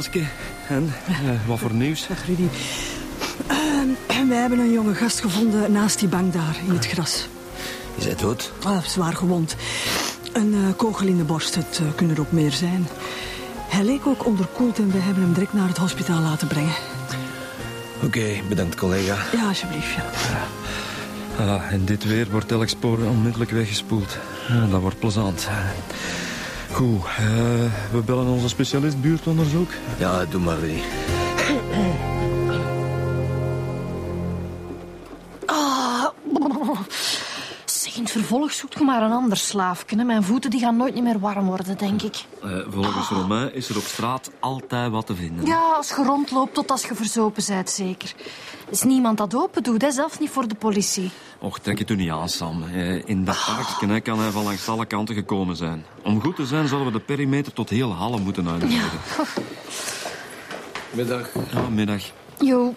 Ah, Elske. En, eh, wat voor nieuws? Dag Rudy. Uh, wij hebben een jonge gast gevonden naast die bank daar in het gras. Is hij dood? Ah, zwaar gewond. Een uh, kogel in de borst, het uh, kunnen er ook meer zijn. Hij leek ook onderkoeld en we hebben hem direct naar het hospitaal laten brengen. Oké, okay, bedankt collega. Ja, alsjeblieft. Ja. Ah, en dit weer wordt elk spoor onmiddellijk weggespoeld. Ah, dat wordt plezant. Goed, uh, we bellen onze specialist buurtonderzoek. Ja, doe maar weer. vervolg zoekt je maar een ander slaafje. Mijn voeten die gaan nooit meer warm worden, denk ik. Uh, volgens ah. Romain is er op straat altijd wat te vinden. Ja, als je rondloopt tot als je verzopen bent, zeker. Er is niemand dat open doet, hè? zelfs niet voor de politie. Och, trek je toen niet aan, Sam. In dat parkje kan hij van langs alle kanten gekomen zijn. Om goed te zijn zullen we de perimeter tot heel Halle moeten uitbreiden. Ja. Middag. Ja, middag. Jo.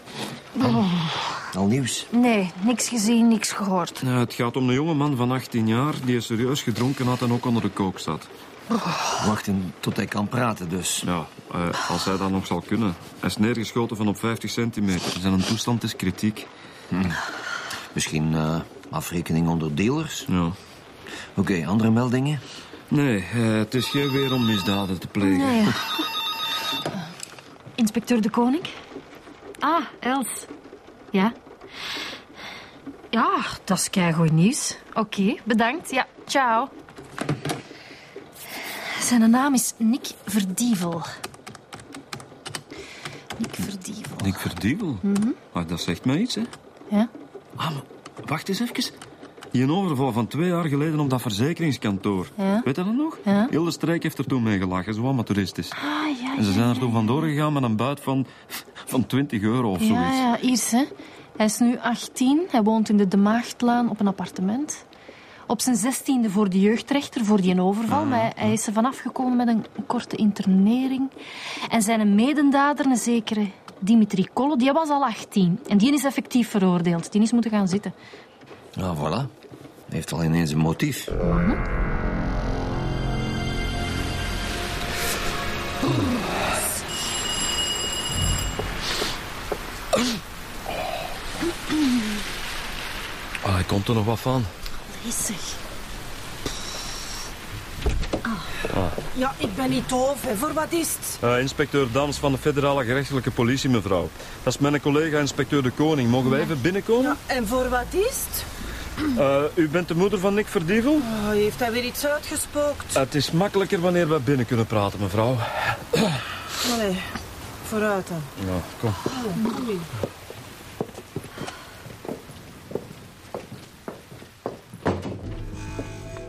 Oh. Al nieuws? Nee, niks gezien, niks gehoord. Ja, het gaat om een jonge man van 18 jaar die serieus gedronken had en ook onder de kook zat. Oh. Wachten tot hij kan praten dus. Ja, uh, als hij dat nog zal kunnen. Hij is neergeschoten van op 50 centimeter. Zijn toestand is kritiek. Hm. Misschien uh, afrekening onder dealers? Ja. Oké, okay, andere meldingen? Nee, uh, het is geen weer om misdaden te plegen. Nee. Inspecteur de Koning? Ah, Els. Ja? Ja, dat is keigoed nieuws. Oké, okay, bedankt. Ja, ciao. Zijn naam is Nick Verdievel. Nick Verdievel. Nick Verdievel? Mm -hmm. ah, dat zegt mij iets, hè? Ja. Ah, maar wacht eens even. Die overval van twee jaar geleden op dat verzekeringskantoor. Ja? Weet je dat nog? Ja. Heel de streek heeft er toen mee gelachen, zo amateuristisch. Ah, ja, en ze zijn ja, er toen vandoor gegaan met een buit van, van 20 euro of ja, zoiets. Ja, Iers, hè. Hij is nu 18. Hij woont in de De Maagdlaan op een appartement. Op zijn zestiende voor de jeugdrechter voor die overval. Ah, maar hij is er vanaf gekomen met een korte internering. En zijn medendader, een zekere Dimitri Kolle, die was al 18. En die is effectief veroordeeld. Die is moeten gaan zitten. Ah, voilà. Hij heeft al ineens een motief. Mm -hmm. Ah, hij komt er nog wat van. Zeg. Ah. Ja, ik ben niet doof. Hè. Voor wat is het? Uh, inspecteur Dans van de federale gerechtelijke politie, mevrouw. Dat is mijn collega inspecteur De Koning. Mogen wij even binnenkomen? Ja, en voor wat is het? Uh, u bent de moeder van Nick Verdievel? Oh, heeft hij weer iets uitgespookt? Uh, het is makkelijker wanneer wij binnen kunnen praten, mevrouw. Allee, vooruit dan. Ja, kom. Oh,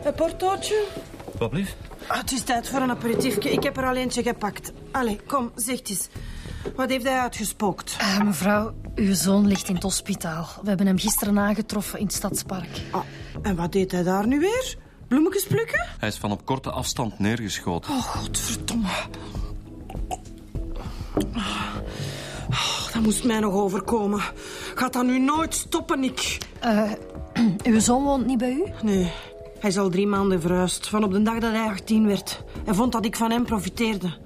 Een portootje? Wat blieft? Ah, het is tijd voor een aperitiefje. Ik heb er al eentje gepakt. Allee, kom, zeg eens. Wat heeft hij uitgespookt? Uh, mevrouw, uw zoon ligt in het hospitaal. We hebben hem gisteren aangetroffen in het stadspark. Ah, en wat deed hij daar nu weer? Bloemetjes plukken? Hij is van op korte afstand neergeschoten. Oh, godverdomme. Oh, dat moest mij nog overkomen. Gaat dat nu nooit stoppen, Nick? Uh, uw zoon woont niet bij u? Nee. Hij is al drie maanden verhuisd. Van op de dag dat hij 18 werd. Hij vond dat ik van hem profiteerde.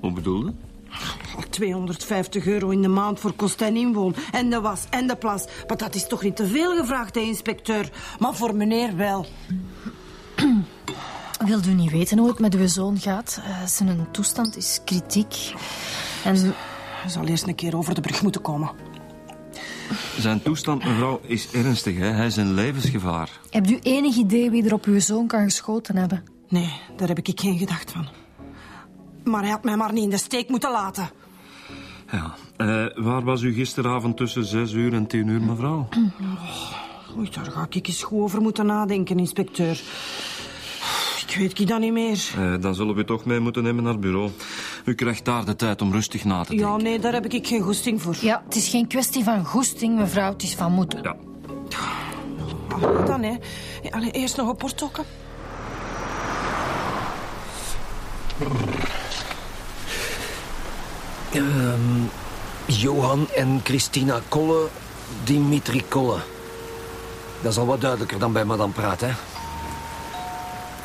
Hoe bedoelde? 250 euro in de maand voor kost en inwoon. En de was en de plas. Maar dat is toch niet te veel gevraagd, hè, inspecteur? Maar voor meneer wel. Wilt u niet weten hoe het met uw zoon gaat? Uh, zijn toestand is kritiek. En... Hij zal eerst een keer over de brug moeten komen. Zijn toestand, mevrouw, is ernstig. Hè? Hij is in levensgevaar. Hebt u enig idee wie er op uw zoon kan geschoten hebben? Nee, daar heb ik geen gedacht van. Maar hij had mij maar niet in de steek moeten laten. Ja. Uh, waar was u gisteravond tussen zes uur en tien uur, mevrouw? Oh, oei, daar ga ik eens goed over moeten nadenken, inspecteur. Ik weet ik dat niet meer. Uh, dan zullen we u toch mee moeten nemen naar het bureau. U krijgt daar de tijd om rustig na te denken. Ja, nee, daar heb ik geen goesting voor. Ja, het is geen kwestie van goesting, mevrouw. Het is van moeten. Ja. Oh, dan, hè. Allee, eerst nog een portokken. Um, Johan en Christina Kolle, Dimitri Kolle. Dat is al wat duidelijker dan bij Madame Praat, hè?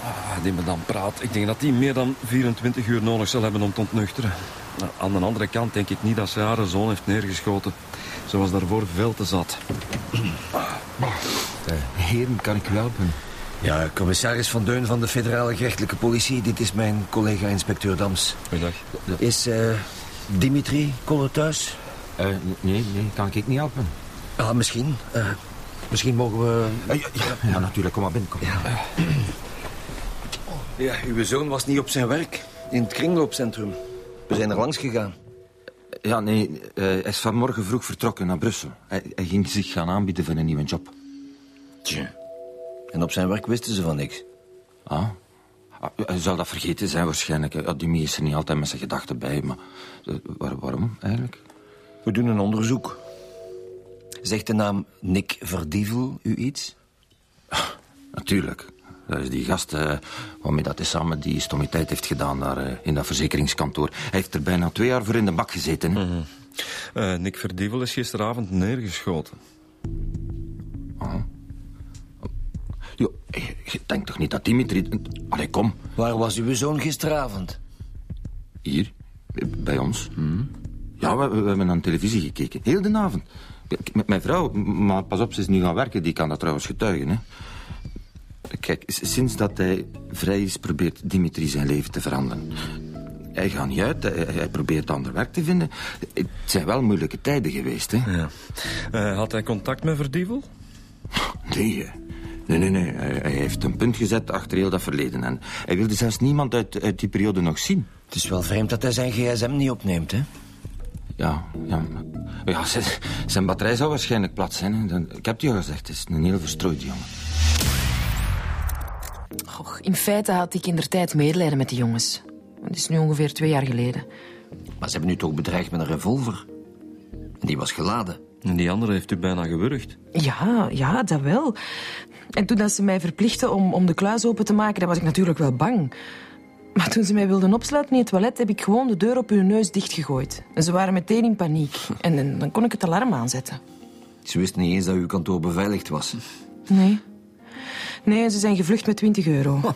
Ah, die madame Praat. Ik denk dat die meer dan 24 uur nodig zal hebben om te ontnuchteren. Nou, aan de andere kant denk ik niet dat ze haar zoon heeft neergeschoten. Ze was daarvoor veel te zat. Uh, heren, kan ik u helpen? Ja, commissaris Van Deun van de federale gerechtelijke politie. Dit is mijn collega inspecteur Dams. Goeiedag. Is uh, Dimitri Koller thuis? Uh, nee, nee, kan ik niet helpen. Ah, misschien. Uh, misschien mogen we... Ja, ja, ja, natuurlijk. Kom maar binnen. Kom. Ja. Ja, uw zoon was niet op zijn werk. In het kringloopcentrum. We zijn er langs gegaan. Ja, nee, hij is vanmorgen vroeg vertrokken naar Brussel. Hij, hij ging zich gaan aanbieden voor een nieuwe job. Tja. En op zijn werk wisten ze van niks. Ah, hij zal dat vergeten zijn waarschijnlijk. Ja, die is er niet altijd met zijn gedachten bij. Maar waar, waarom eigenlijk? We doen een onderzoek. Zegt de naam Nick Verdievel u iets? Natuurlijk. Dat is die gast uh, waarmee dat hij samen die stommiteit heeft gedaan daar uh, in dat verzekeringskantoor. Hij heeft er bijna twee jaar voor in de bak gezeten. Mm -hmm. uh, Nick Verdievel is gisteravond neergeschoten. Ah. Jo, je denkt toch niet dat Dimitri... Allee, kom. Waar was uw zoon gisteravond? Hier, bij ons. Hmm. Ja, we, we, hebben aan televisie gekeken. Heel de avond. Met mijn vrouw, maar pas op, ze is nu gaan werken. Die kan dat trouwens getuigen, hè. Kijk, sinds dat hij vrij is, probeert Dimitri zijn leven te veranderen. Hij gaat niet uit, hij, hij probeert ander werk te vinden. Het zijn wel moeilijke tijden geweest, hè. Ja. Uh, had hij contact met Verdievel? Nee, Nee, nee, nee. Hij, hij, heeft een punt gezet achter heel dat verleden. En hij wilde zelfs niemand uit, uit die periode nog zien. Het is wel vreemd dat hij zijn gsm niet opneemt, hè? Ja, ja. ja zijn, zijn batterij zou waarschijnlijk plat zijn. Hè. Ik heb het je al gezegd, het is een heel verstrooide jongen. Och, in feite had ik in der tijd medelijden met die jongens. Het is nu ongeveer twee jaar geleden. Maar ze hebben u toch bedreigd met een revolver? En die was geladen. En die andere heeft u bijna gewurgd. Ja, ja, dat wel. En toen dat ze mij verplichtten om, om de kluis open te maken, dan was ik natuurlijk wel bang. Maar toen ze mij wilden opsluiten in het toilet, heb ik gewoon de deur op hun neus dichtgegooid. En ze waren meteen in paniek. En, en dan kon ik het alarm aanzetten. Ze wisten niet eens dat uw kantoor beveiligd was. Nee. Nee, ze zijn gevlucht met 20 euro.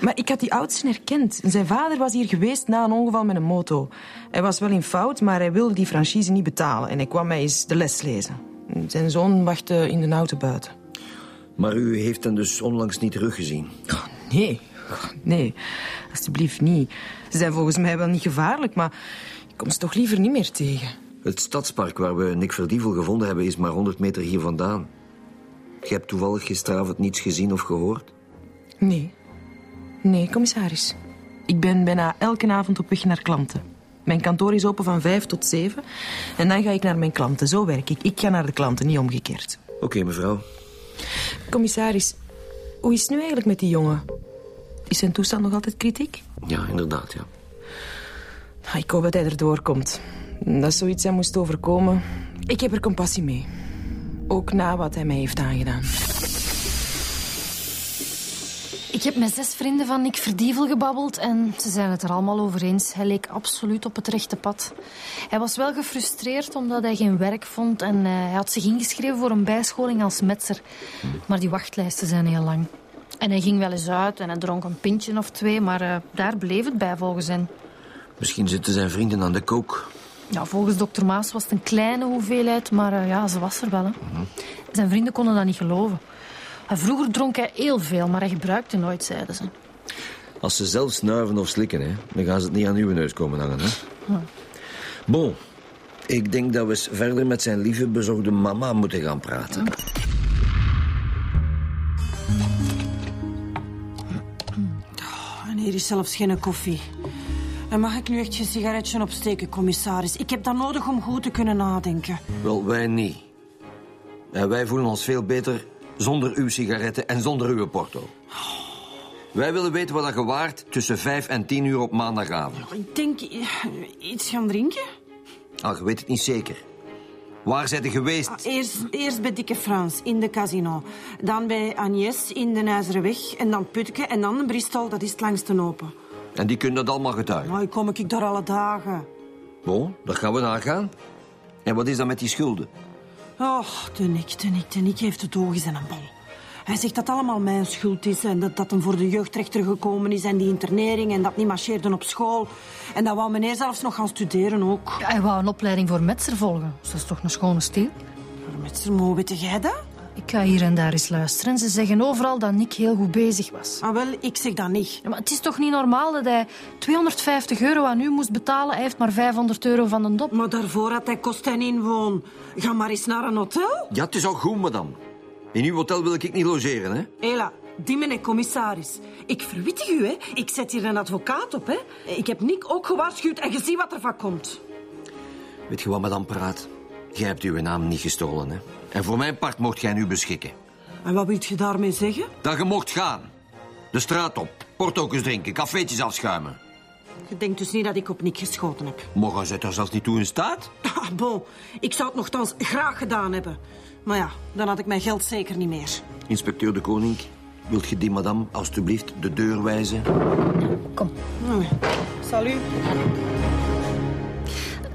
Maar ik had die oudste herkend. Zijn vader was hier geweest na een ongeval met een moto. Hij was wel in fout, maar hij wilde die franchise niet betalen. En hij kwam mij eens de les lezen. Zijn zoon wachtte in de auto buiten. Maar u heeft hem dus onlangs niet teruggezien? Oh, nee, nee, alsjeblieft niet. Ze zijn volgens mij wel niet gevaarlijk, maar ik kom ze toch liever niet meer tegen. Het stadspark waar we Nick Verdievel gevonden hebben is maar 100 meter hier vandaan. Je hebt toevallig gisteravond niets gezien of gehoord? Nee. Nee, commissaris. Ik ben bijna elke avond op weg naar klanten. Mijn kantoor is open van vijf tot zeven. En dan ga ik naar mijn klanten. Zo werk ik. Ik ga naar de klanten, niet omgekeerd. Oké, okay, mevrouw. Commissaris, hoe is het nu eigenlijk met die jongen? Is zijn toestand nog altijd kritiek? Ja, inderdaad, ja. Ik hoop dat hij erdoor komt. Dat zoiets hem moest overkomen. Ik heb er compassie mee. Ook na wat hij mij heeft aangedaan. Ik heb met zes vrienden van Nick Verdievel gebabbeld en ze zijn het er allemaal over eens. Hij leek absoluut op het rechte pad. Hij was wel gefrustreerd omdat hij geen werk vond en uh, hij had zich ingeschreven voor een bijscholing als metser. Maar die wachtlijsten zijn heel lang. En hij ging wel eens uit en hij dronk een pintje of twee, maar uh, daar bleef het bij volgens hen. Misschien zitten zijn vrienden aan de kook. Ja, volgens dokter Maas was het een kleine hoeveelheid, maar uh, ja, ze was er wel. Hè. Zijn vrienden konden dat niet geloven. Vroeger dronk hij heel veel, maar hij gebruikte nooit, zeiden ze. Als ze zelf snuiven of slikken, hè, dan gaan ze het niet aan uw neus komen hangen. Hè? Ja. Bon, ik denk dat we eens verder met zijn lieve bezorgde mama moeten gaan praten. Ja. Oh, en hier is zelfs geen koffie. En mag ik nu echt je sigaretje opsteken, commissaris? Ik heb dat nodig om goed te kunnen nadenken. Wel, wij niet. En wij voelen ons veel beter zonder uw sigaretten en zonder uw porto. Wij willen weten wat je waard tussen 5 en 10 uur op maandagavond. Ik denk iets gaan drinken. Ah, je weet het niet zeker. Waar zijn je geweest? Ah, eerst, eerst bij Dikke Frans in de casino. Dan bij Agnès in de IJzeren En dan Putke. En dan Bristol, dat is het langste open. En die kunnen dat allemaal getuigen? Nou, kom ik daar alle dagen. Bon, daar gaan we nagaan. En wat is dan met die schulden? Oh, de Nick, de Nick, de Nick heeft het oog in een bal. Hij zegt dat het allemaal mijn schuld is en dat dat hem voor de jeugdrechter gekomen is en die internering en dat niet marcheerde op school. En dat wou meneer zelfs nog gaan studeren ook. Ja, hij wou een opleiding voor metser volgen. Dus dat is toch een schone stil? Metser Mo, weet jij dat? Ik ga hier en daar eens luisteren. Ze zeggen overal dat Nick heel goed bezig was. Ah, wel, ik zeg dat niet. Ja, maar het is toch niet normaal dat hij 250 euro aan u moest betalen? Hij heeft maar 500 euro van een dop. Maar daarvoor had hij kost en inwoon. Ga maar eens naar een hotel. Ja, het is al goed, madame. In uw hotel wil ik niet logeren, hè? Hela, die meneer commissaris. Ik verwittig u, hè. Ik zet hier een advocaat op, hè. Ik heb Nick ook gewaarschuwd en je ziet wat er van komt. Weet je wat madame praat? Jij hebt uw naam niet gestolen, hè? En voor mijn part mocht jij nu beschikken. En wat wil je daarmee zeggen? Dat je mocht gaan. De straat op, portokens drinken, cafeetjes afschuimen. Je denkt dus niet dat ik op Nick geschoten heb. Mogen ze er zelfs niet toe in staat? Ah, bon. Ik zou het nogthans graag gedaan hebben. Maar ja, dan had ik mijn geld zeker niet meer. Inspecteur de Koning, wilt je die madame alstublieft de deur wijzen? Kom. Nee. Salut.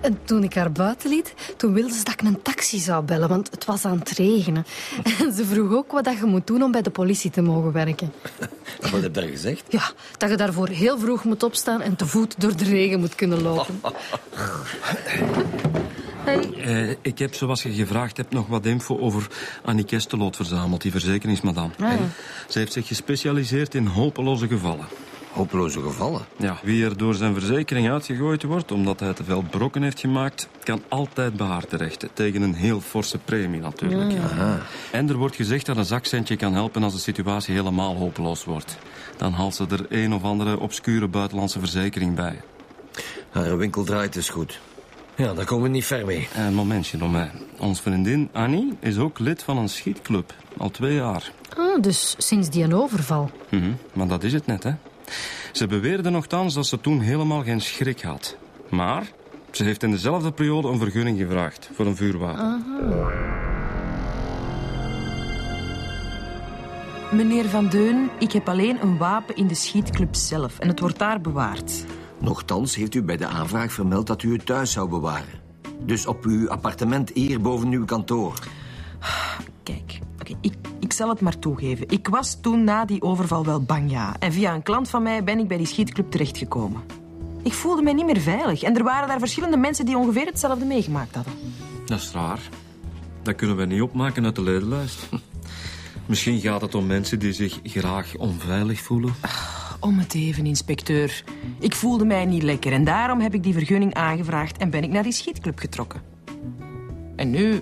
En toen ik haar buiten liet, toen wilde ze dat ik een taxi zou bellen, want het was aan het regenen. En ze vroeg ook wat dat je moet doen om bij de politie te mogen werken. Wat heb je daar gezegd? Ja, dat je daarvoor heel vroeg moet opstaan en te voet door de regen moet kunnen lopen. Hey. Eh, ik heb, zoals je gevraagd hebt, nog wat info over Annie Kesteloot verzameld, die verzekeringsmadame. Ah, ja. Ze heeft zich gespecialiseerd in hopeloze gevallen. Hopeloze gevallen. Ja, wie er door zijn verzekering uitgegooid wordt omdat hij te veel brokken heeft gemaakt, kan altijd bij haar terecht. Tegen een heel forse premie natuurlijk. En er wordt gezegd dat een zakcentje kan helpen als de situatie helemaal hopeloos wordt. Dan haalt ze er een of andere obscure buitenlandse verzekering bij. Haar winkel draait dus goed. Ja, daar komen we niet ver mee. Een momentje nog mij. Ons vriendin Annie is ook lid van een schietclub. Al twee jaar. Ah, dus sinds die een overval. Mhm, Maar dat is het net, hè. Ze beweerde nogthans dat ze toen helemaal geen schrik had. Maar ze heeft in dezelfde periode een vergunning gevraagd voor een vuurwapen. Meneer Van Deun, ik heb alleen een wapen in de schietclub zelf. En het wordt daar bewaard. Nochtans heeft u bij de aanvraag vermeld dat u het thuis zou bewaren. Dus op uw appartement hier boven uw kantoor. Kijk, oké, ik, ik zal het maar toegeven. Ik was toen na die overval wel bang, ja. En via een klant van mij ben ik bij die schietclub terechtgekomen. Ik voelde mij niet meer veilig. En er waren daar verschillende mensen die ongeveer hetzelfde meegemaakt hadden. Dat is raar. Dat kunnen we niet opmaken uit de ledenlijst. Misschien gaat het om mensen die zich graag onveilig voelen. Om het even, inspecteur. Ik voelde mij niet lekker en daarom heb ik die vergunning aangevraagd en ben ik naar die schietclub getrokken. En nu,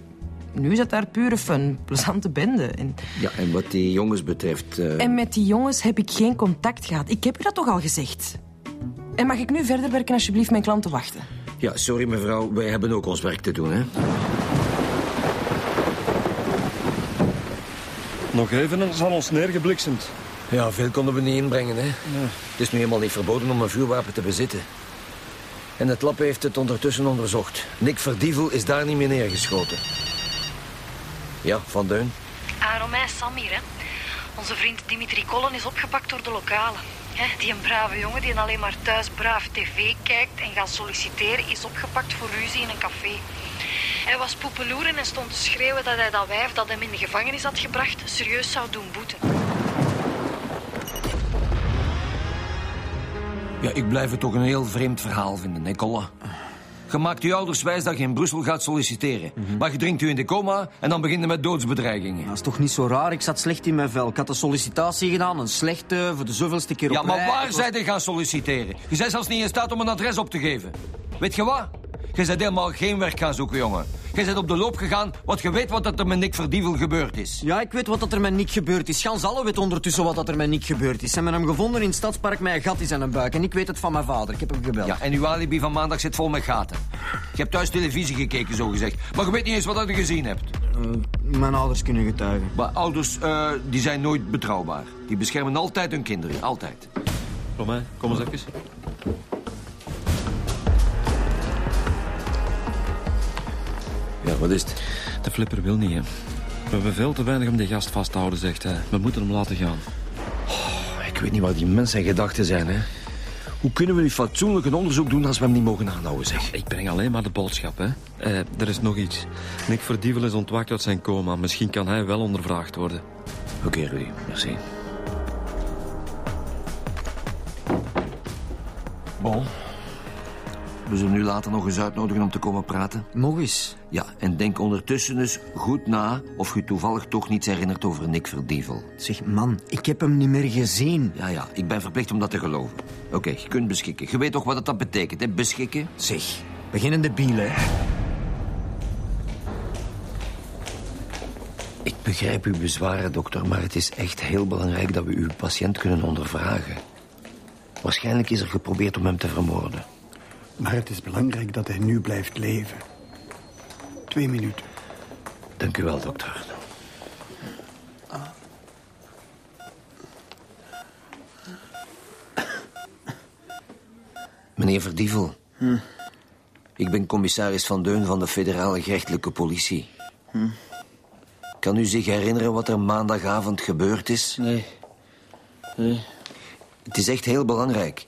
nu is het daar pure fun, plezante bende. En, Ja, en wat die jongens betreft... eh, en met die jongens heb ik geen contact gehad. Ik heb u dat toch al gezegd? En mag ik nu verder werken alsjeblieft mijn klanten wachten? Ja, sorry mevrouw, wij hebben ook ons werk te doen, hè. Nog even en zal ons neergebliksemd. Ja, veel konden we niet inbrengen, hè. Het is nu helemaal niet verboden om een vuurwapen te bezitten. En het lab heeft het ondertussen onderzocht. Nick Verdievel is daar niet meer neergeschoten. Ja, Van Deun. Ah, Romein Sam hier, hè. Onze vriend Dimitri Kollen is opgepakt door de lokalen. Hè, die een brave jongen die alleen maar thuis braaf tv kijkt en gaat solliciteren... is opgepakt voor ruzie in een café. Hij was poepeloeren en stond te schreeuwen dat hij dat wijf dat hem in de gevangenis had gebracht... serieus zou doen boeten. Ja, ik blijf het toch een heel vreemd verhaal vinden, hè, Kolle? Je maakt je ouders wijs dat je in Brussel gaat solliciteren. Maar je drinkt u in de coma en dan begint je met doodsbedreigingen. Dat is toch niet zo raar? Ik zat slecht in mijn vel. Ik had de sollicitatie gedaan, een slechte, voor de zoveelste keer Ja, op maar rij. waar was- zij gaan solliciteren? Je bent zelfs niet in staat om een adres op te geven. Weet je wat? Je bent helemaal geen werk gaan zoeken, jongen. Je bent op de loop gegaan, want je weet wat er met Nick Verdievel gebeurd is. Ja, ik weet wat dat er met Nick gebeurd is. Gans alle weet ondertussen wat dat er met Nick gebeurd is. Ze hebben hem gevonden in het stadspark met een gat in zijn buik. En ik weet het van mijn vader. Ik heb hem gebeld. Ja, en uw alibi van maandag zit vol met gaten. Je hebt thuis televisie gekeken, zo gezegd. Maar je weet niet eens wat je gezien hebt. Eh, mijn ouders kunnen getuigen. Maar ouders, eh, die zijn nooit betrouwbaar. Die beschermen altijd hun kinderen, altijd. Romein, kom eens even. Ja, wat is het? De flipper wil niet, hè. We hebben veel te weinig om die gast vast te houden, zegt hij. We moeten hem laten gaan. Ik weet niet wat die mensen in gedachten zijn, hè. Hoe kunnen we nu fatsoenlijk een onderzoek doen als we hem niet mogen aanhouden, zeg? Ik breng alleen maar de boodschap, hè. Eh, er is nog iets. Nick Verdievel is ontwaakt uit zijn coma. Misschien kan hij wel ondervraagd worden. Oké, Rudy. Merci. Bon. We zullen u later nog eens uitnodigen om te komen praten. Nog eens. Ja, en denk ondertussen dus goed na of je toevallig toch niets herinnert over Nick Verdievel. Zeg, man, ik heb hem niet meer gezien. Ja, ja, ik ben verplicht om dat te geloven. Oké, je kunt beschikken. Je weet toch wat dat betekent, hè? Beschikken? Zeg, beginnende biel, hè. Ik begrijp uw bezwaren, dokter, maar het is echt heel belangrijk dat we uw patiënt kunnen ondervragen. Waarschijnlijk is er geprobeerd om hem te vermoorden. Maar het is belangrijk dat hij nu blijft leven. Twee minuten. Dank u wel, dokter. Meneer Verdievel. Ik ben commissaris Van Deun van de federale gerechtelijke politie. Kan u zich herinneren wat er maandagavond gebeurd is? Nee. Nee. Het is echt heel belangrijk.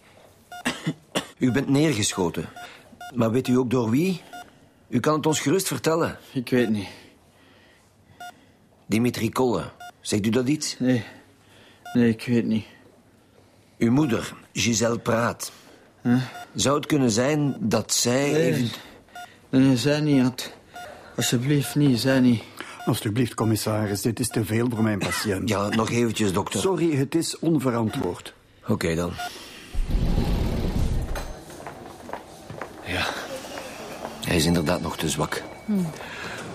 U bent neergeschoten. Maar weet u ook door wie? U kan het ons gerust vertellen. Ik weet niet. Dimitri Kolle. Zegt u dat iets? Nee. Nee, ik weet niet. Uw moeder, Giselle Praat. Zou het kunnen zijn dat zij... Nee. even- Nee, zij niet. Ad. Alsjeblieft niet, zij niet. Alsjeblieft, commissaris, dit is te veel voor mijn patiënt. Ja, nog eventjes, dokter. Sorry, het is onverantwoord. Oké dan. Ja. Hij is inderdaad nog te zwak.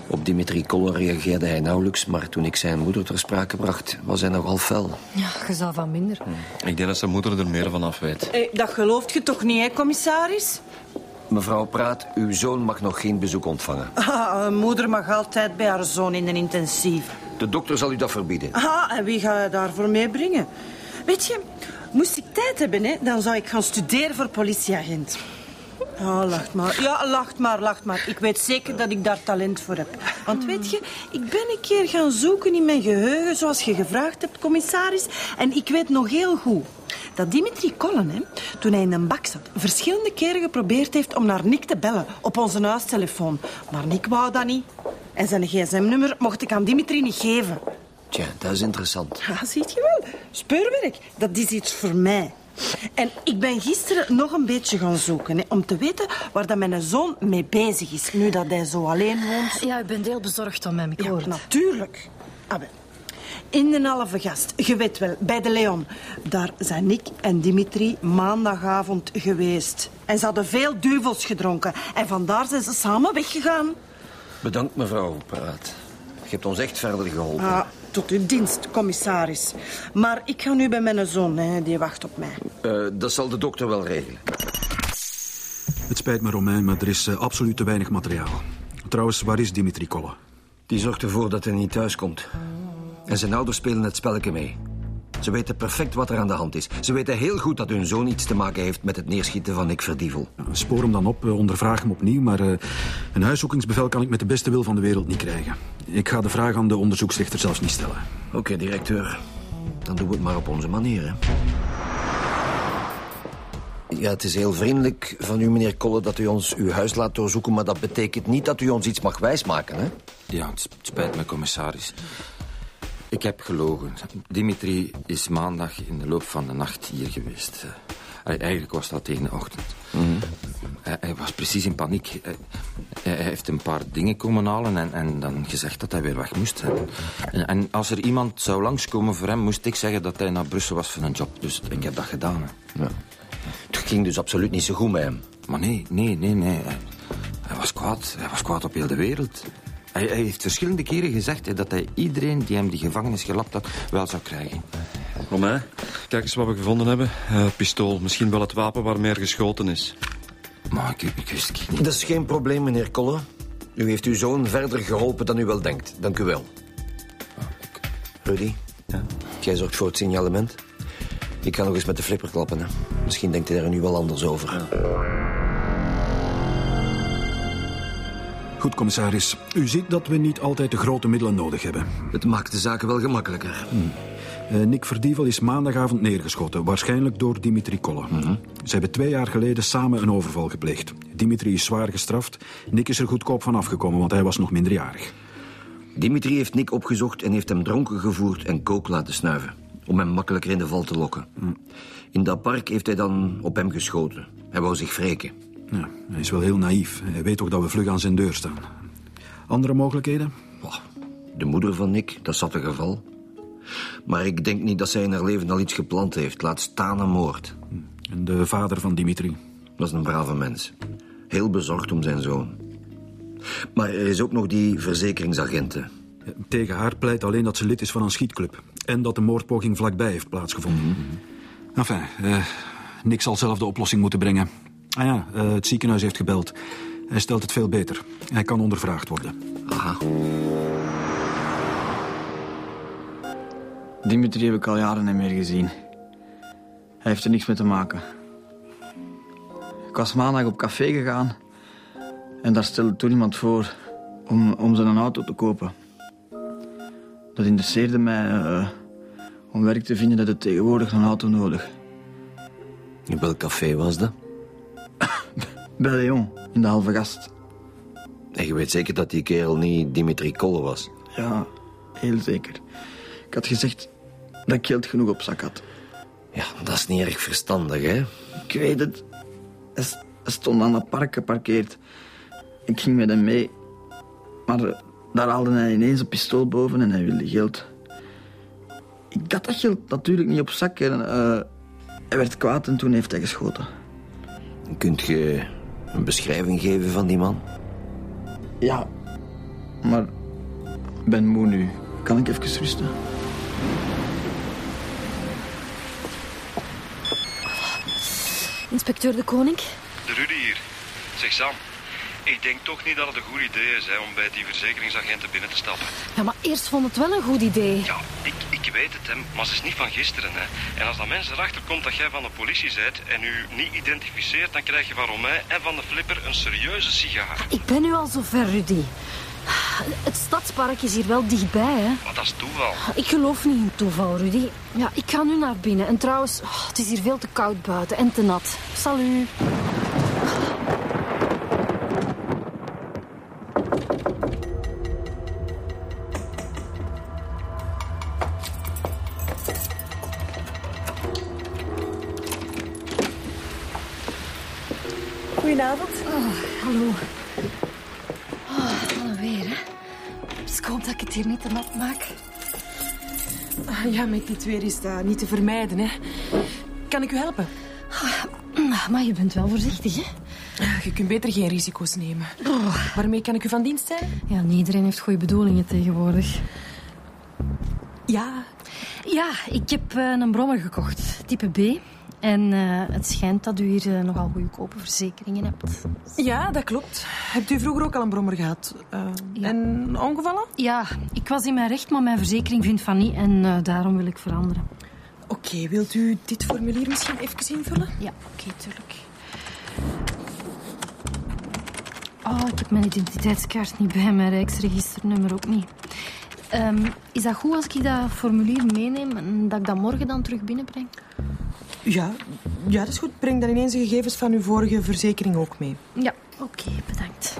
Op Dimitri Koller reageerde hij nauwelijks, maar toen ik zijn moeder ter sprake bracht, was hij nogal fel. Ja, je zou van minder. Ik denk dat zijn moeder er meer van af weet. Eh, dat gelooft je toch niet, hè, commissaris? Mevrouw Praat, uw zoon mag nog geen bezoek ontvangen. Ah, een moeder mag altijd bij haar zoon in een intensief. De dokter zal u dat verbieden. Ah, en wie ga je daarvoor meebrengen? Weet je, moest ik tijd hebben, hè, dan zou ik gaan studeren voor politieagent. Ah, lacht maar. Ja, lacht maar, lacht maar. Ik weet zeker dat ik daar talent voor heb. Want weet je, ik ben een keer gaan zoeken in mijn geheugen, zoals je gevraagd hebt, commissaris. En ik weet nog heel goed dat Dimitri Collen, hè, toen hij in een bak zat, verschillende keren geprobeerd heeft om naar Nick te bellen op onze huistelefoon. Maar Nick wou dat niet. En zijn gsm-nummer mocht ik aan Dimitri niet geven. Tja, dat is interessant. Ja, ziet je wel. Speurwerk, dat is iets voor mij. En ik ben gisteren nog een beetje gaan zoeken... Hè, om te weten waar dat mijn zoon mee bezig is... nu dat hij zo alleen woont. Ja, ik ben heel bezorgd om hem, ik Ja, natuurlijk. Ah. In de halve gast, je weet wel, bij de Leon. Daar zijn ik en Dimitri maandagavond geweest. En ze hadden veel duvels gedronken. En vandaar zijn ze samen weggegaan. Bedankt, mevrouw Praat. Je hebt ons echt verder geholpen. Ah, tot uw dienst, commissaris. Maar ik ga nu bij mijn zoon, hè, die wacht op mij. Eh, dat zal de dokter wel regelen. Het spijt me, Romain, maar er is eh, absoluut te weinig materiaal. Trouwens, waar is Dimitri Kolle? Die zorgt ervoor dat hij niet thuis komt. En zijn ouders spelen het spelletje mee. Ze weten perfect wat er aan de hand is. Ze weten heel goed dat hun zoon iets te maken heeft met het neerschieten van Nick Verdievel. Ja, spoor hem dan op, eh, ondervraag hem opnieuw, maar eh, een huiszoekingsbevel kan ik met de beste wil van de wereld niet krijgen. Ik ga de vraag aan de onderzoeksrechter zelfs niet stellen. Oké, directeur. Dan doen we het maar op onze manier, hè. Ja, het is heel vriendelijk van u, meneer Kolle, dat u ons uw huis laat doorzoeken... maar dat betekent niet dat u ons iets mag wijsmaken, hè? Ja, het sp- spijt me, commissaris. Ik heb gelogen. Dimitri is maandag in de loop van de nacht hier geweest. Eh, Eigenlijk was dat tegen de ochtend. Hij, hij was precies in paniek. Hij, hij heeft een paar dingen komen halen en, en dan gezegd dat hij weer weg moest. En, en, als er iemand zou langskomen voor hem, moest ik zeggen dat hij naar Brussel was voor een job. Dus ik heb dat gedaan. Ja. Het ging dus absoluut niet zo goed met hem. Maar nee, nee, nee, nee. Hij was kwaad. Hij was kwaad op heel de wereld. Hij, hij heeft verschillende keren gezegd hè, dat hij iedereen die hem die gevangenis gelapt had, wel zou krijgen. Romain, kijk eens wat we gevonden hebben. Eh, pistool, misschien wel het wapen waarmee er geschoten is. Maar ik, ik wist het niet. Dat is geen probleem, meneer Kolle. U heeft uw zoon verder geholpen dan u wel denkt. Dank u wel. Rudy, Ja? jij zorgt voor het signalement. Ik ga nog eens met de flipper klappen. Hè. Misschien denkt hij er nu wel anders over. Goed, commissaris. U ziet dat we niet altijd de grote middelen nodig hebben. Het maakt de zaken wel gemakkelijker. Eh, Nick Verdievel is maandagavond neergeschoten, waarschijnlijk door Dimitri Kolle. Ze hebben twee jaar geleden samen een overval gepleegd. Dimitri is zwaar gestraft. Nick is er goedkoop van afgekomen, want hij was nog minderjarig. Dimitri heeft Nick opgezocht en heeft hem dronken gevoerd en kook laten snuiven. Om hem makkelijker in de val te lokken. In dat park heeft hij dan op hem geschoten. Hij wou zich wreken. Ja, hij is wel heel naïef. Hij weet toch dat we vlug aan zijn deur staan. Andere mogelijkheden? De moeder van Nick, dat zat een geval. Maar ik denk niet dat zij in haar leven al iets gepland heeft. Laat staan een moord. En de vader van Dimitri? Dat is een brave mens. Heel bezorgd om zijn zoon. Maar er is ook nog die verzekeringsagenten. Tegen haar pleit alleen dat ze lid is van een schietclub. En dat de moordpoging vlakbij heeft plaatsgevonden. Enfin, eh, Nick zal zelf de oplossing moeten brengen. Ah ja, eh, het ziekenhuis heeft gebeld. Hij stelt het veel beter. Hij kan ondervraagd worden. Aha. Dimitri heb ik al jaren niet meer gezien. Hij heeft er niks mee te maken. Ik was maandag op café gegaan en daar stelde toen iemand voor om, om zijn auto te kopen. Dat interesseerde mij. eh, om werk te vinden dat het tegenwoordig een auto nodig. In welk café was dat? Bij Leon, in de halve gast. En je weet zeker dat die kerel niet Dimitri Kolle was? Ja, heel zeker. Ik had gezegd dat ik geld genoeg op zak had. Ja, dat is niet erg verstandig, hè? Ik weet het. Hij stond aan het park geparkeerd. Ik ging met hem mee. Maar daar haalde hij ineens een pistool boven en hij wilde geld. Ik had dat geld natuurlijk niet op zak. En, eh, hij werd kwaad en toen heeft hij geschoten. Kunt je een beschrijving geven van die man? Ja, maar ik ben moe nu. Kan ik even rusten? Inspecteur de Koning? De Rudy hier. Zeg Sam, ik denk toch niet dat het een goed idee is hè, om bij die verzekeringsagenten binnen te stappen. Ja, maar eerst vond het wel een goed idee. Ja, ik, ik weet het, maar ze is niet van gisteren. Hè. En als dat mensen erachter komt dat jij van de politie bent en u niet identificeert, dan krijg je van mij en van de flipper een serieuze sigaar. Ik ben nu al zover, Rudy. Het stadspark is hier wel dichtbij, hè. Maar dat is toeval. Ik geloof niet in toeval, Rudy. Ja, ik ga nu naar binnen. En trouwens, oh, het is hier veel te koud buiten en te nat. Salut. Hier niet te nat maak. Ah, Ja, met dit weer is dat niet te vermijden, hè. Kan ik u helpen? Ah, Maar je bent wel voorzichtig, hè? Ah, Je kunt beter geen risico's nemen. Waarmee kan ik u van dienst zijn? Ja, niet iedereen heeft goede bedoelingen tegenwoordig. Ja. Ja, ik heb eh, een brommer gekocht, type B. En eh, het schijnt dat u hier eh, nogal goedkope verzekeringen hebt. Ja, dat klopt. Hebt u vroeger ook al een brommer gehad? Eh, En ongevallen? Ja, ik was in mijn recht, maar mijn verzekering vindt van niet. En daarom wil ik veranderen. Oké, wilt u dit formulier misschien even invullen? Ja, oké, tuurlijk. Oh, ik heb mijn identiteitskaart niet bij, mijn rijksregisternummer ook niet. Ehm, is dat goed als ik dat formulier meeneem en dat ik dat morgen dan terug binnenbreng? Ja, ja, dat is goed. Breng dan ineens de gegevens van uw vorige verzekering ook mee. Ja, oké, bedankt.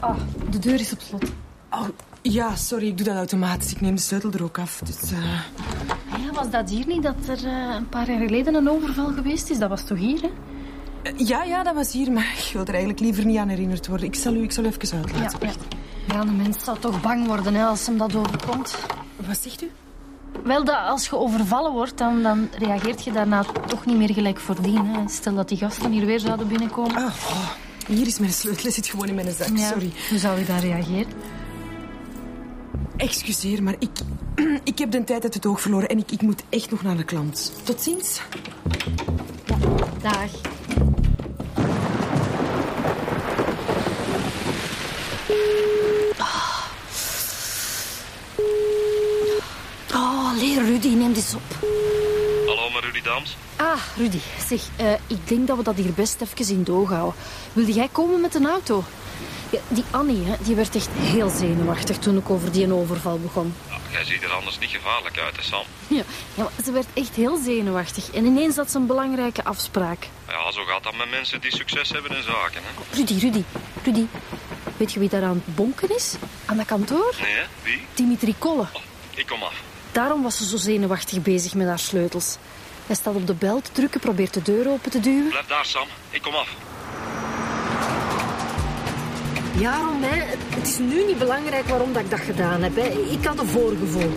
Ah, de deur is op slot. Oh, ja, sorry, ik doe dat automatisch. Ik neem de sleutel er ook af. Dus, eh, Ah Ja, was dat hier niet dat er eh, een paar jaar geleden een overval geweest is? Dat was toch hier, hè? eh, ja, ja, dat was hier, maar ik wil er eigenlijk liever niet aan herinnerd worden. Ik zal u, ik zal u even uitlaten. Ja, ja. ja, de mens zal toch bang worden hè, als hem dat overkomt. Wat zegt u? Wel, dat als je overvallen wordt, dan, dan reageert je daarna toch niet meer gelijk voordien. Hè. Stel dat die gasten hier weer zouden binnenkomen. Ah, oh, hier is mijn sleutel. Hij zit gewoon in mijn zak. Ja, Sorry. Hoe zou je dan reageren? Excuseer, maar ik, ik heb de tijd uit het oog verloren en ik, ik moet echt nog naar de klant. Tot ziens. Dag. Oh, allee, Op. Hallo, maar Rudy Daams. Ah, Rudy, zeg, eh, ik denk dat we dat hier best even in doog houden. Wilde jij komen met een auto? Ja, die Annie, hè, die werd echt heel zenuwachtig toen ik over die overval begon. Ja, jij ziet er anders niet gevaarlijk uit, hè, Sam. Ja, ja, maar ze werd echt heel zenuwachtig. En ineens had ze een belangrijke afspraak. Ja, zo gaat dat met mensen die succes hebben in zaken, hè. Rudy, Rudy, Rudy. Weet je wie daar aan het bonken is? Aan dat kantoor? Nee? Wie? Dimitri Kolle. Ik kom af. Daarom was ze zo zenuwachtig bezig met haar sleutels. Hij staat op de bel te drukken, probeert de deur open te duwen. Blijf daar, Sam. Ik kom af. Ja, Romain, het is nu niet belangrijk waarom dat ik dat gedaan heb. Hè. Ik had een voorgevoel.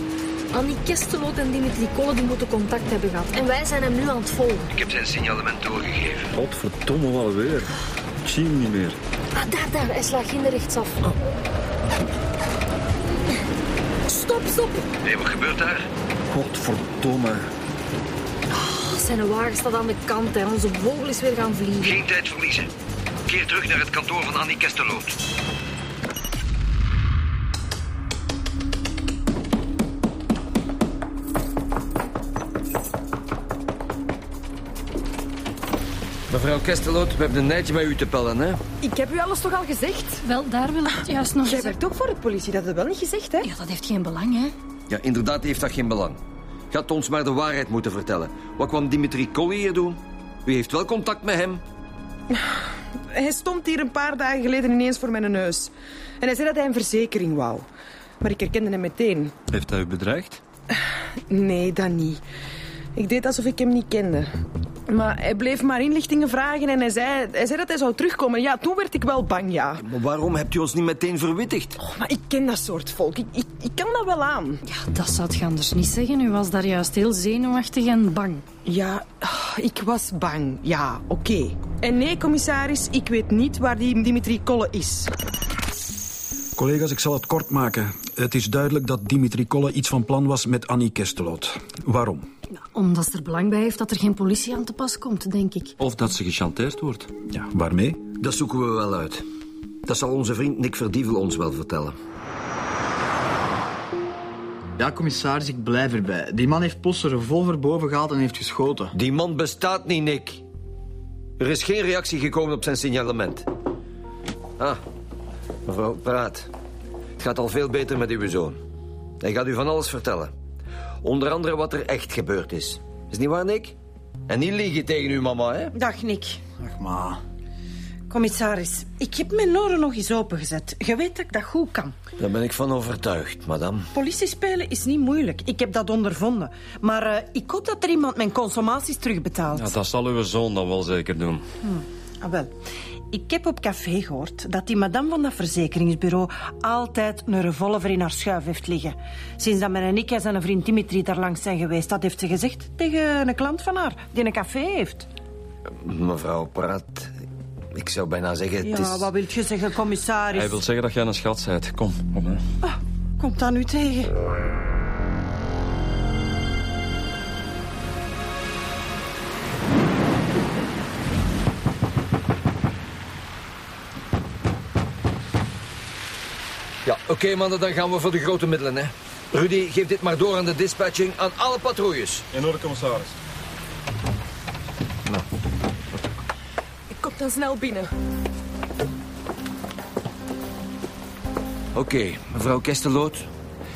Annie Kesteloot en Dimitri Kolle die moeten contact hebben gehad. En wij zijn hem nu aan het volgen. Ik heb zijn signalement doorgegeven. Godverdomme, wel weer. Ik zie hem niet meer. Ah, daar, daar. Hij slaat in de rechtsaf. Stop, stop. Nee, wat gebeurt daar? Godverdomme. Oh, zijn wagen staat aan de kant. Hè. Onze vogel is weer gaan vliegen. Geen tijd verliezen. Keer terug naar het kantoor van Annie Kesteloot. Mevrouw Kesteloot, we hebben een nijtje met u te pellen, hè? Ik heb u alles toch al gezegd? Wel, daar wil ik het juist nog Jij werkt ook voor de politie, dat heb je wel niet gezegd, hè? Ja, dat heeft geen belang, hè. Ja, inderdaad heeft dat geen belang. Gaat ons maar de waarheid moeten vertellen. Wat kwam Dimitri Colli hier doen? U heeft wel contact met hem? Hij stond hier een paar dagen geleden ineens voor mijn neus. En hij zei dat hij een verzekering wou. Maar ik herkende hem meteen. Heeft hij u bedreigd? Nee, dat niet. Ik deed alsof ik hem niet kende. Maar hij bleef maar inlichtingen vragen en hij zei, hij zei dat hij zou terugkomen. Ja, toen werd ik wel bang, ja. Maar waarom hebt u ons niet meteen verwittigd? Oh, maar ik ken dat soort volk. Ik, ik, ik kan dat wel aan. Ja, dat zou het anders niet zeggen. U was daar juist heel zenuwachtig en bang. Ja, ah, ik was bang. Ja, oké. En nee, commissaris, ik weet niet waar die Dimitri Kolle is. Collega's, ik zal het kort maken. Het is duidelijk dat Dimitri Kolle iets van plan was met Annie Kesteloot. Waarom? Omdat ze er belang bij heeft dat er geen politie aan te pas komt, denk ik. Of dat ze gechanteerd wordt. Ja, waarmee? Dat zoeken we wel uit. Dat zal onze vriend Nick Verdievel ons wel vertellen. Ja, commissaris, ik blijf erbij. Die man heeft plots een revolver boven gehaald en heeft geschoten. Die man bestaat niet, Nick. Er is geen reactie gekomen op zijn signalement. Ah, mevrouw, praat. Het gaat al veel beter met uw zoon. Hij gaat u van alles vertellen. Onder andere wat er echt gebeurd is. Is niet waar, Nick? En niet liegen tegen uw mama, hè? Dag, Nick. Ach, ma. Commissaris, ik heb mijn oren nog eens opengezet. Je weet dat ik dat goed kan. Daar ben ik van overtuigd, madame. Politie spelen is niet moeilijk. Ik heb dat ondervonden. Maar eh, ik hoop dat er iemand mijn consumaties terugbetaalt. Ja, dat zal uw zoon dan wel zeker doen. Ah, wel. Ik heb op café gehoord dat die madame van dat verzekeringsbureau altijd een revolver in haar schuif heeft liggen. Sinds dat mijn Nick en zijn vriend Dimitri daar langs zijn geweest, dat heeft ze gezegd tegen een klant van haar die een café heeft. Mevrouw, praat. Ik zou bijna zeggen, het Ja, is... wat wil je zeggen, commissaris? Hij wil zeggen dat jij een schat bent. Kom, kom hè. Ah, komt dat nu tegen? Oké mannen, dan gaan we voor de grote middelen, hè. Rudy, geef dit maar door aan de dispatching, aan alle patrouilles. In orde, commissaris. Ik kom dan snel binnen. Oké, mevrouw Kesteloot.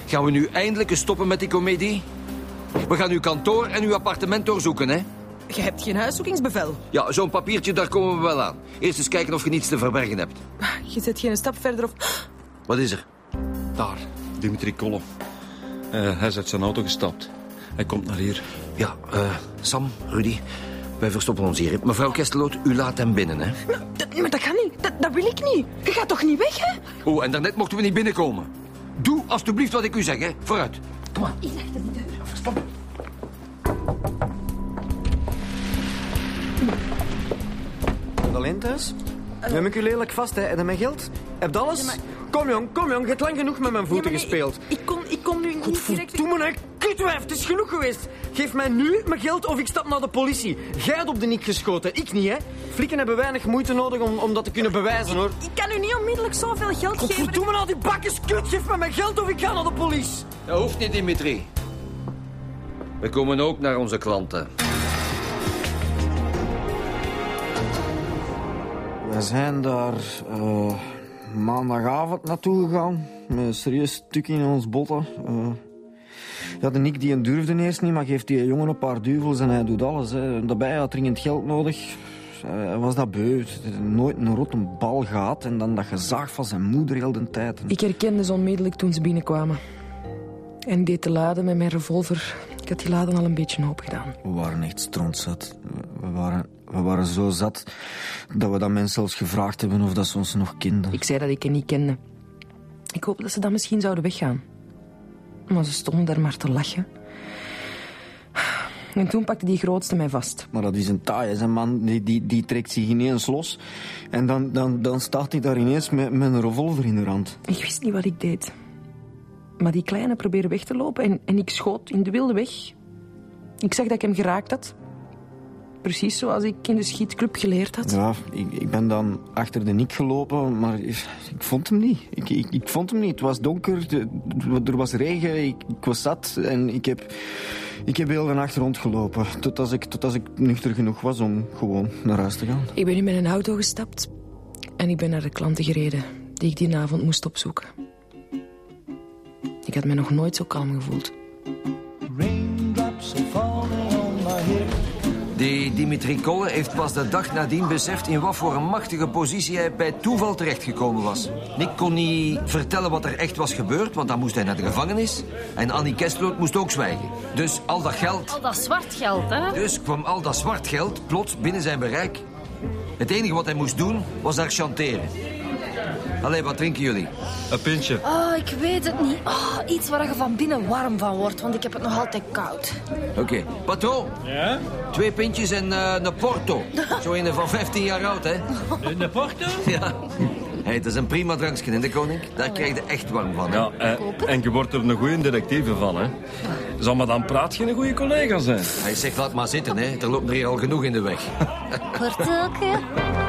Gaan we nu eindelijk eens stoppen met die komedie? We gaan uw kantoor en uw appartement doorzoeken, hè? Je hebt geen huiszoekingsbevel. Ja, zo'n papiertje, daar komen we wel aan. Eerst eens kijken of je niets te verbergen hebt. Je zet geen stap verder of... Wat is er? Daar, Dimitri Kolle. Eh, hij is uit zijn auto gestapt. Hij komt naar hier. Ja, eh, Sam, Rudy, wij verstoppen ons hier. Mevrouw Kesteloot, u laat hem binnen, hè? Maar dat, maar dat gaat niet. Dat, dat wil ik niet. Je gaat toch niet weg, hè? Oh, en daarnet mochten we niet binnenkomen. Doe alstublieft wat ik u zeg, hè. Vooruit. Kom aan. Hier achter die deur. Alleen thuis? Neem ik u lelijk vast, hè? Heb je mijn geld? Heb je alles? Kom, jong, kom, jong. Je hebt lang genoeg met mijn voeten Ja, gespeeld. Ik, ik, kon, ik kon nu niet direct... Godverdomme, hè. Kutwijf, het is genoeg geweest. Geef mij nu mijn geld of ik stap naar de politie. Jij hebt op de nik geschoten, ik niet, hè. Flikken hebben weinig moeite nodig om, om dat te kunnen bewijzen, hoor. Ik kan u niet onmiddellijk zoveel geld geven. Godverdomme, al die bakjes kut. Geef mij mijn geld of ik ga naar de politie. Dat hoeft niet, Dimitri. We komen ook naar onze klanten. We zijn daar eh, maandagavond naartoe gegaan. Met een serieus stuk in ons botten. Eh, ja, de Nick die een durfde eerst niet, maar geeft die jongen een paar duvels en hij doet alles. Hè. Daarbij had dringend geld nodig. Hij was dat beu. Nooit een rotte bal gehad en dan dat gezaag van zijn moeder heel de tijd. Ik herkende ze onmiddellijk toen ze binnenkwamen. En deed de laden met mijn revolver. Ik had die laden al een beetje opgedaan. We waren echt strontzat. We waren, we waren zo zat dat we dat mensen zelfs gevraagd hebben of dat ze ons nog kenden. Ik zei dat ik hen niet kende. Ik hoopte dat ze dan misschien zouden weggaan. Maar ze stonden daar maar te lachen. En toen pakte die grootste mij vast. Maar dat is een taai, hè, man. Die, die, die trekt zich ineens los. En dan, dan, dan staat hij daar ineens met, met een revolver in de hand. Ik wist niet wat ik deed. Maar die kleine probeerde weg te lopen en, en ik schoot in de wilde weg. Ik zag dat ik hem geraakt had. Precies zoals ik in de schietclub geleerd had. Ja, ik, ik ben dan achter de nik gelopen, maar ik, ik vond hem niet. Ik, ik, ik vond hem niet. Het was donker, de- er was regen, ik, ik was zat en ik heb, ik heb heel de nacht rondgelopen. Tot als, ik, tot als ik nuchter genoeg was om gewoon naar huis te gaan. Ik ben in mijn auto gestapt en ik ben naar de klanten gereden die ik die avond moest opzoeken. Ik had me nog nooit zo kalm gevoeld. Die Dimitri Kolle heeft pas de dag nadien beseft in wat voor een machtige positie hij bij toeval terechtgekomen was. Nick kon niet vertellen wat er echt was gebeurd, want dan moest hij naar de gevangenis. En Annie Kestloot moest ook zwijgen. Dus al dat geld, Al dat zwart geld, hè? dus kwam al dat zwart geld plots binnen zijn bereik. Het enige wat hij moest doen, was daar chanteren. Allee, wat drinken jullie? Een pintje. Oh, ik weet het niet. Oh, iets waar je van binnen warm van wordt, want ik heb het nog altijd koud. Oké. Patroon? Ja? Twee pintjes en eh, een porto. Zo een van 15 jaar oud, hè? Een porto? Ja. Hey, het is een prima drankje, hè, de koning? Daar krijg je echt warm van. hè? Ja, eh, en je wordt er een goede directieve van, hè. Zal Madame Praat geen goede collega zijn? Hij zegt, laat maar zitten, hè. Er loopt er hier al genoeg in de weg. Portoke.